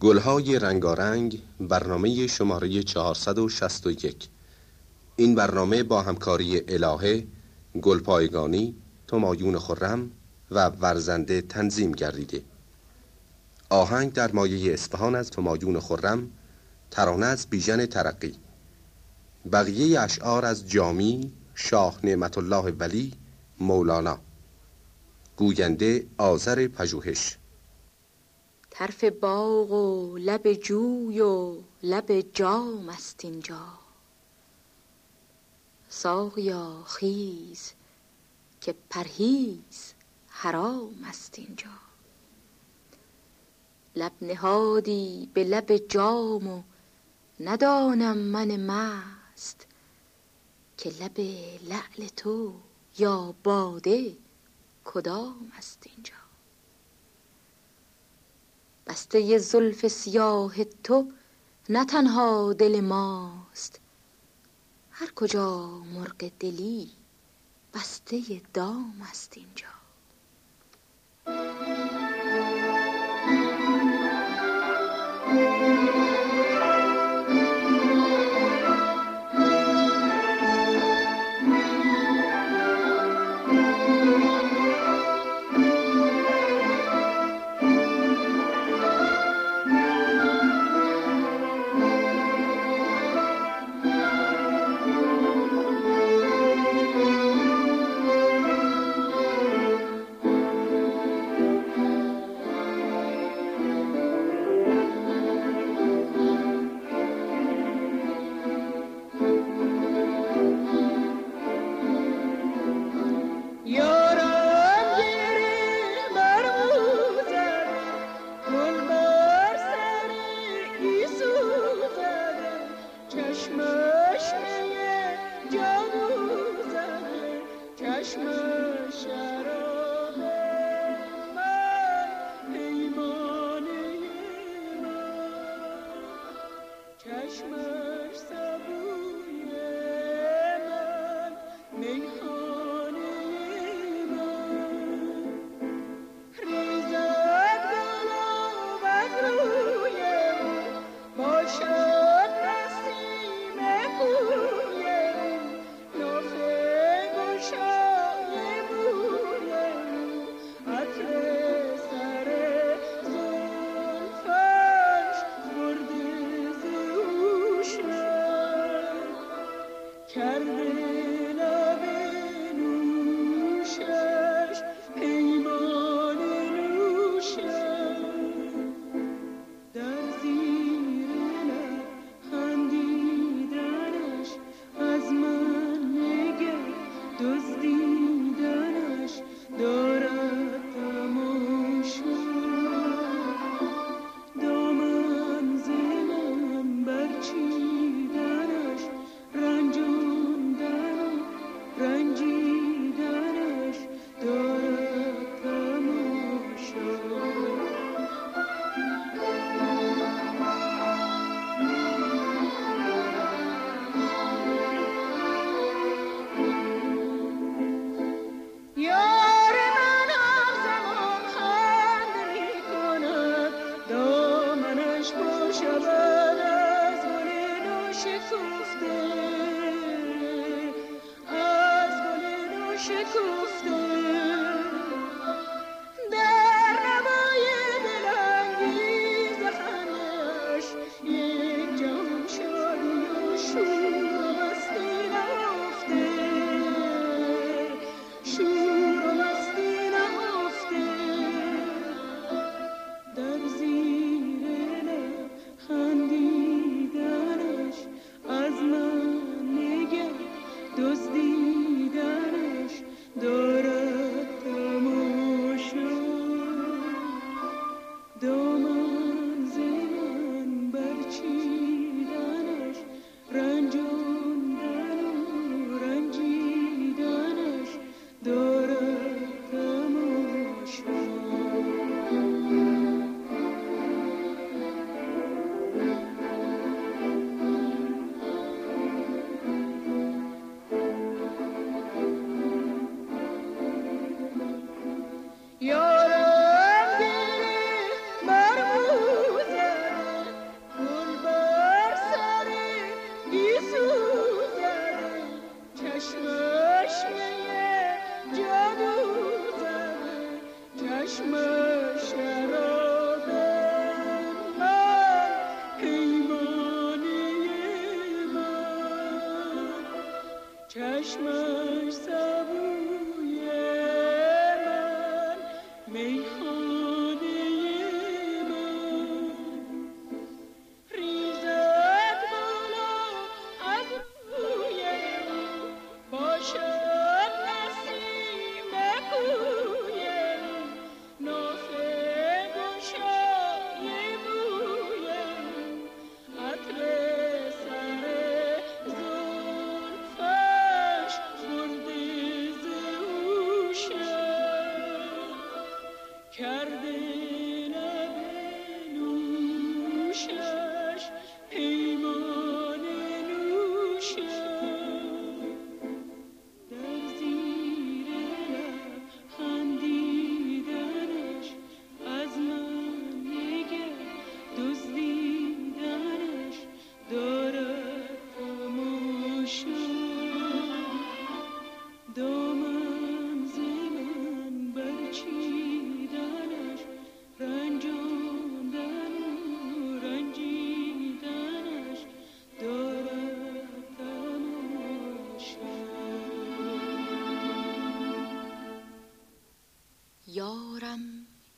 گلهای رنگارنگ برنامه شماره 461 این برنامه با همکاری الهه گلپایگانی تمایون خرم و ورزنده تنظیم گردیده. آهنگ در مایه اصفهان از تمایون خرم ترانه از بیژن ترقی. بقیه اشعار از جامی شاه نعمت الله ولی مولانا. گوینده آذر پژوهش. طرف باغ و لب جوی و لب جام است اینجا. ساقیا خیز که پرهیز حرام است اینجا. لب نهادی به لب جام و ندانم من مست که لب لعل تو یا باده کدام است اینجا. بسته زلف سیاه تو نه تنها دل ماست. هر کجا مرغ دلی بسته دام است اینجا. Kendi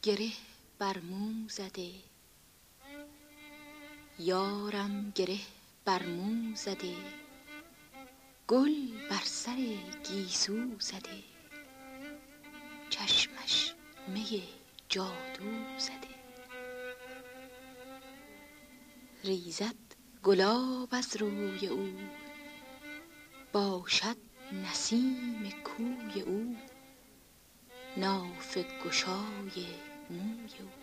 گره بر مو زده. یارم گره بر مو زده. گل بر سر گیسو زده. چشمش می جادو زده. ریزد گلاب از روی او. باشد نسیم کوی او. ناف گشای warm you.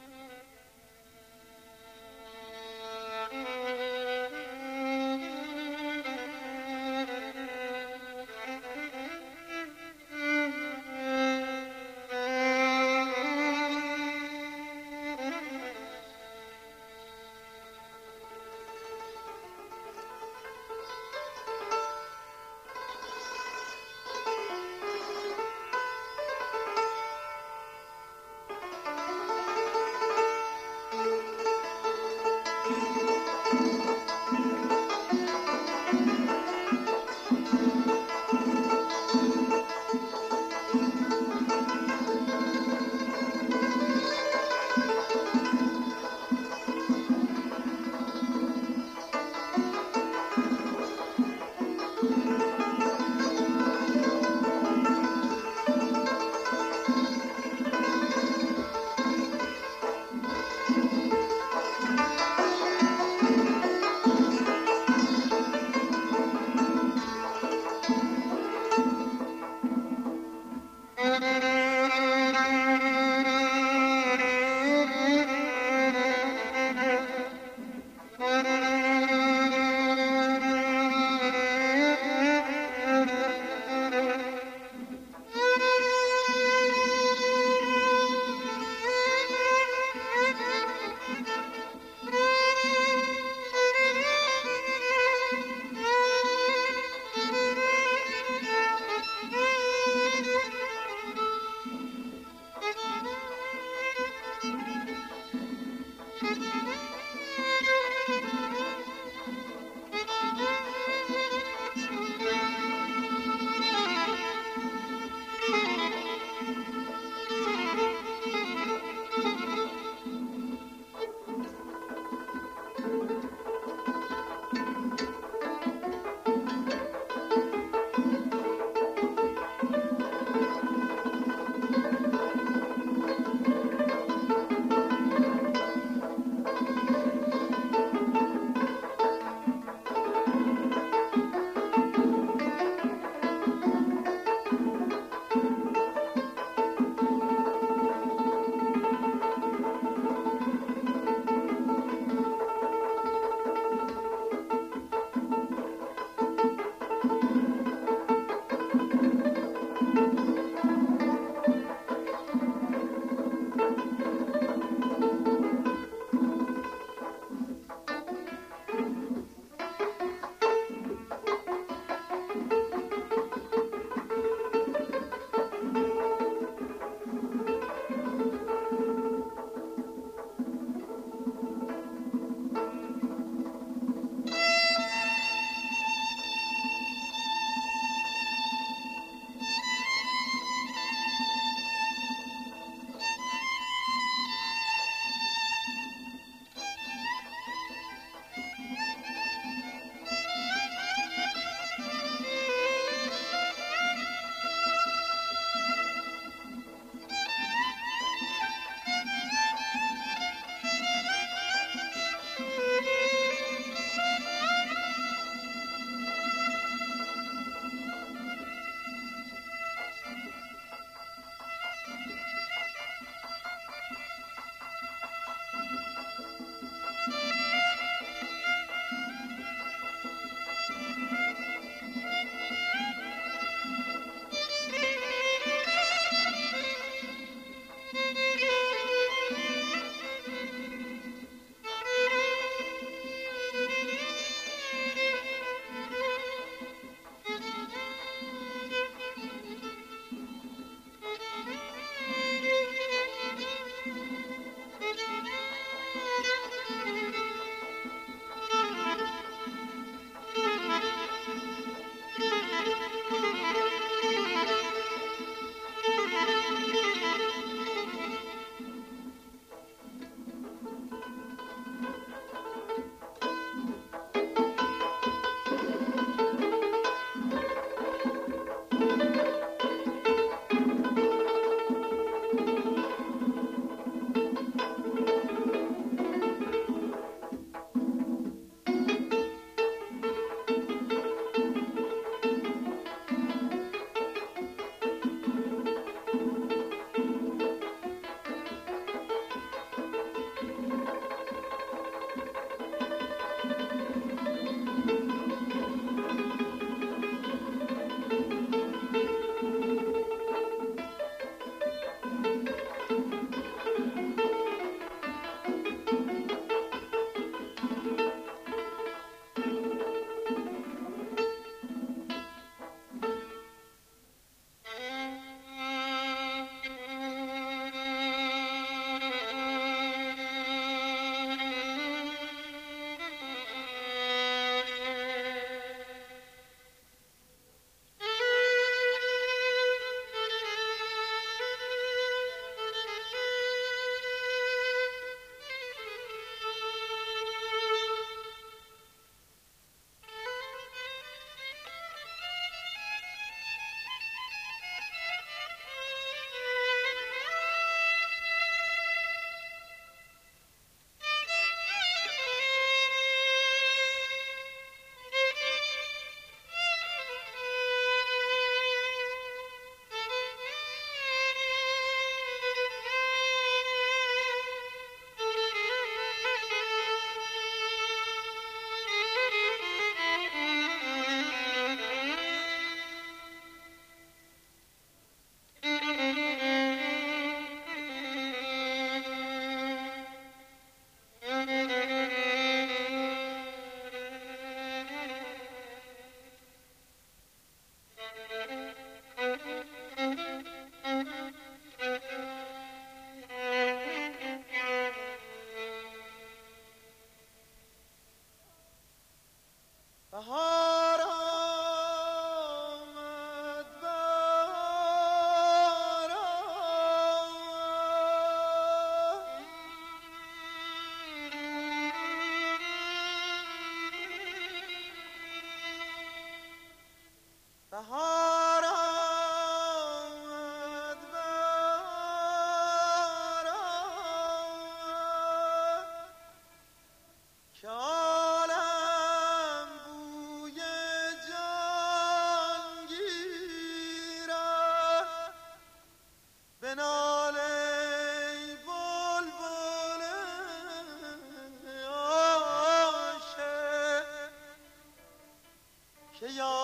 Yeah.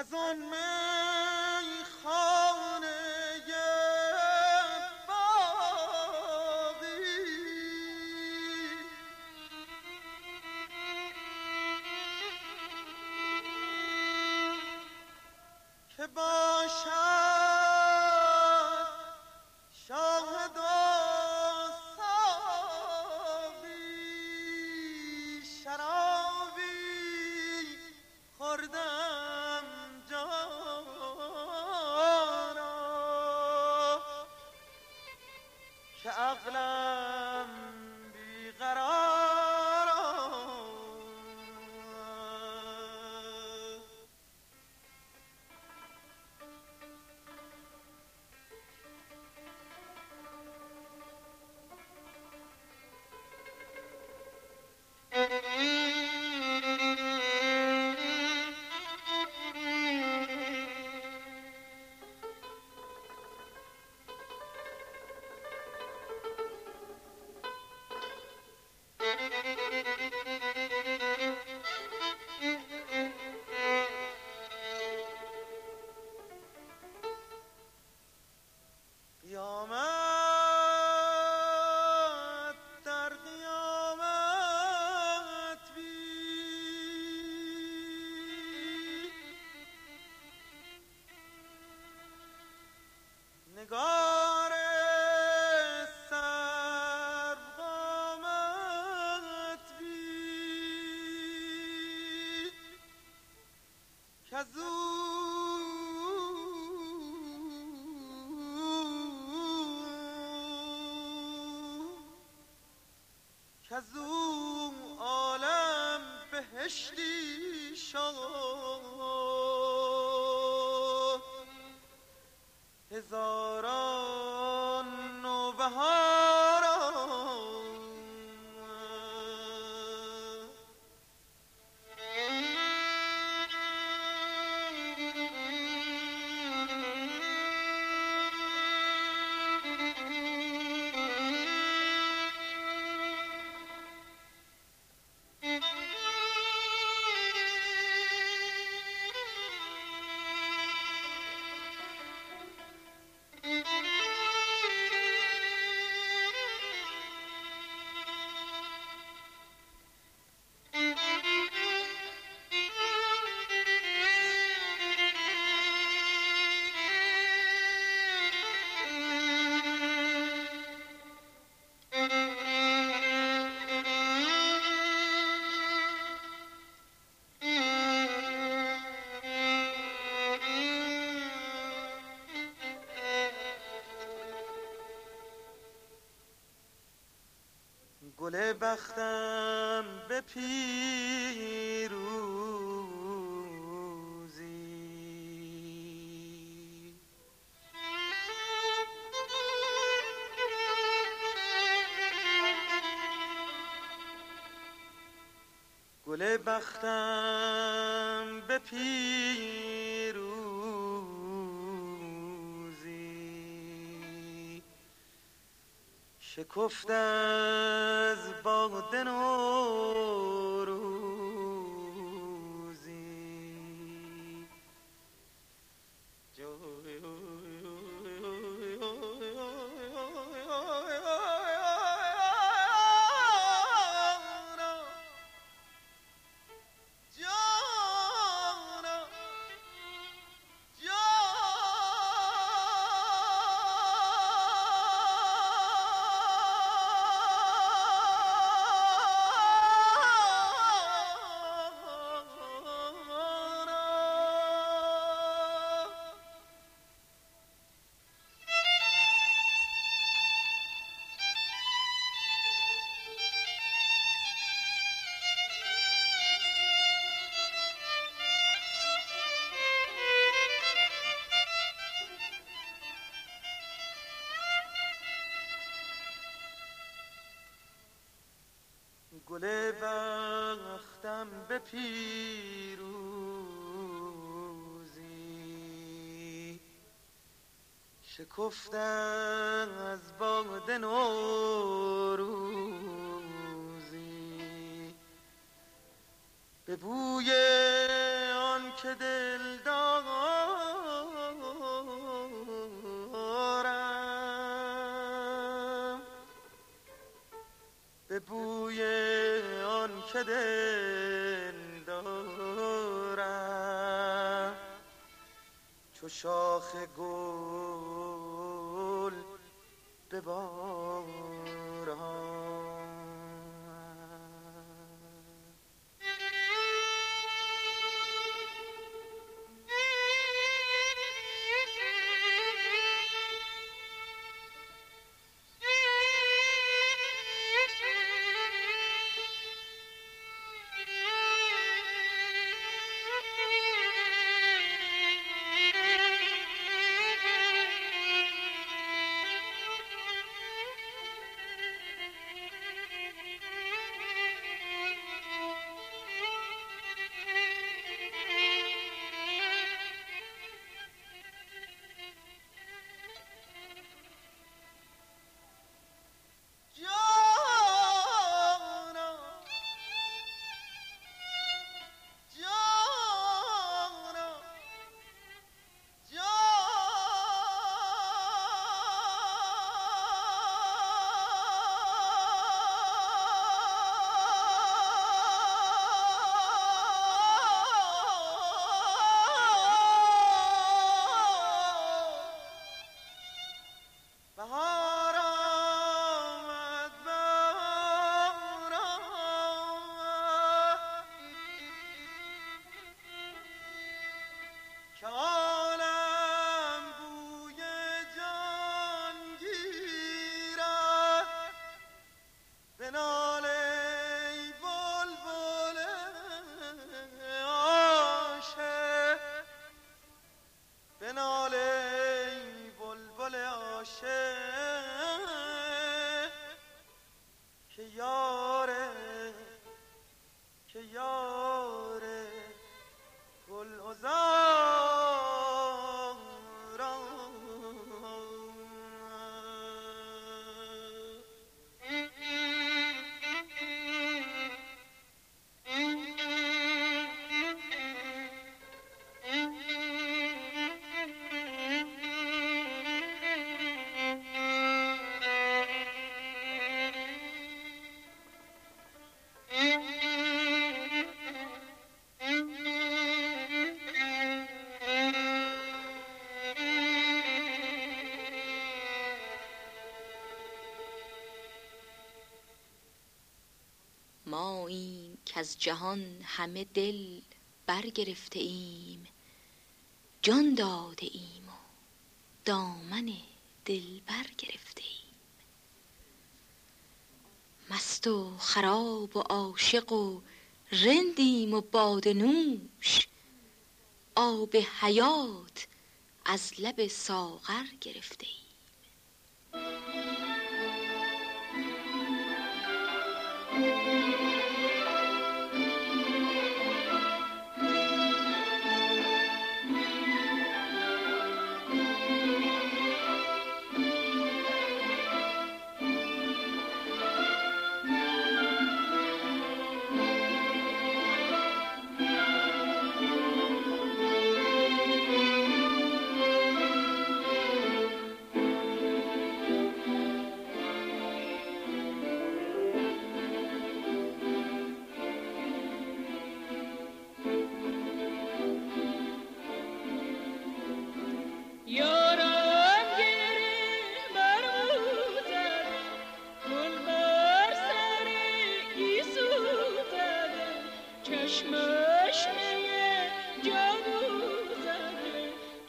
As on man. Mm-hmm. موی او گل بختم به پیروزی. گل بختم به پیروزی. شکفتم گل بختم به پیروزی. شکفتن از باد نوروزی. به بوی آن که دل دارم به بوی که دل دارم. چو شاخ گل ببارم از جهان همه دل برگرفته ایم جان داده ایم و دامن دل برگرفته ایم. مست و خراب و عاشق و رندیم و باد نوش آب حیات از لب ساغر گرفته ایم.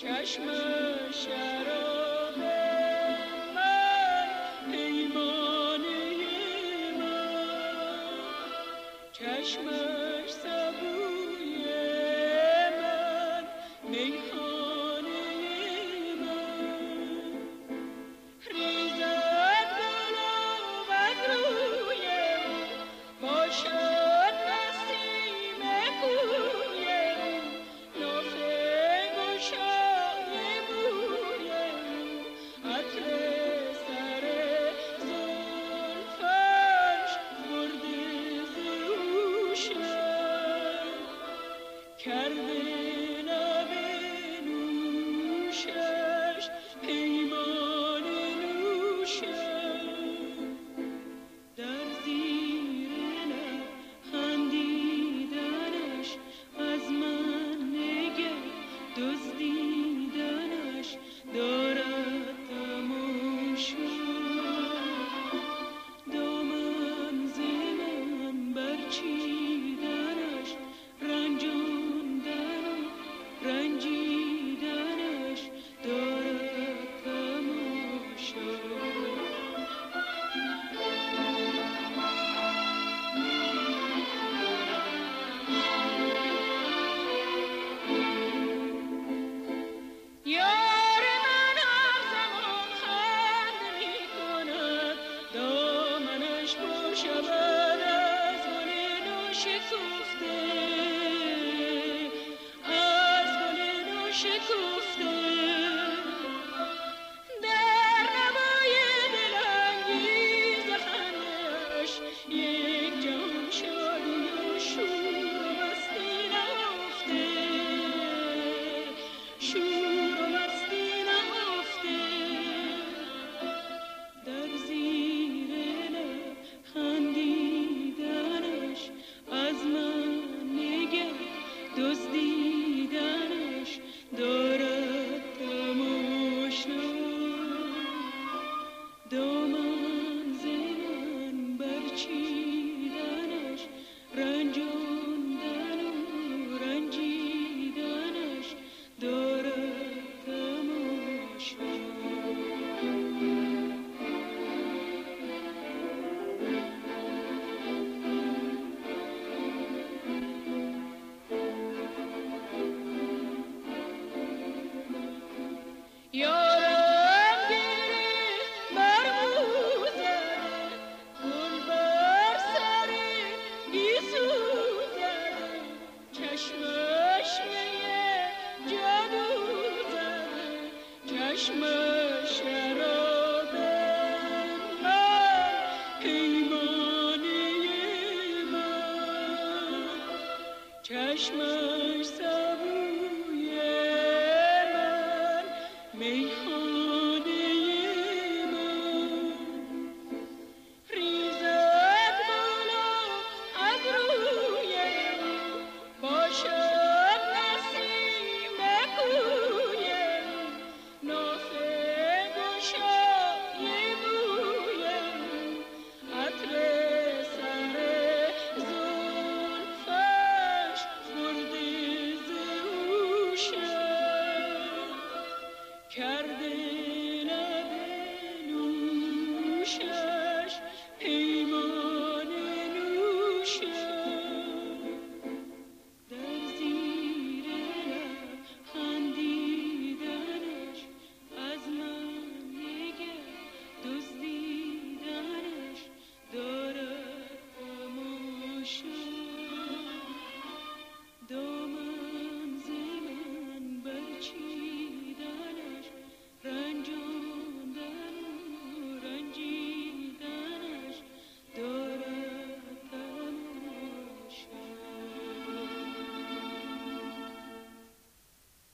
چشم شراب من پیمانه من. چشم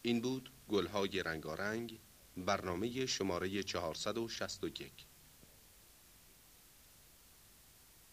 این بود گلهای رنگارنگ برنامه شماره 461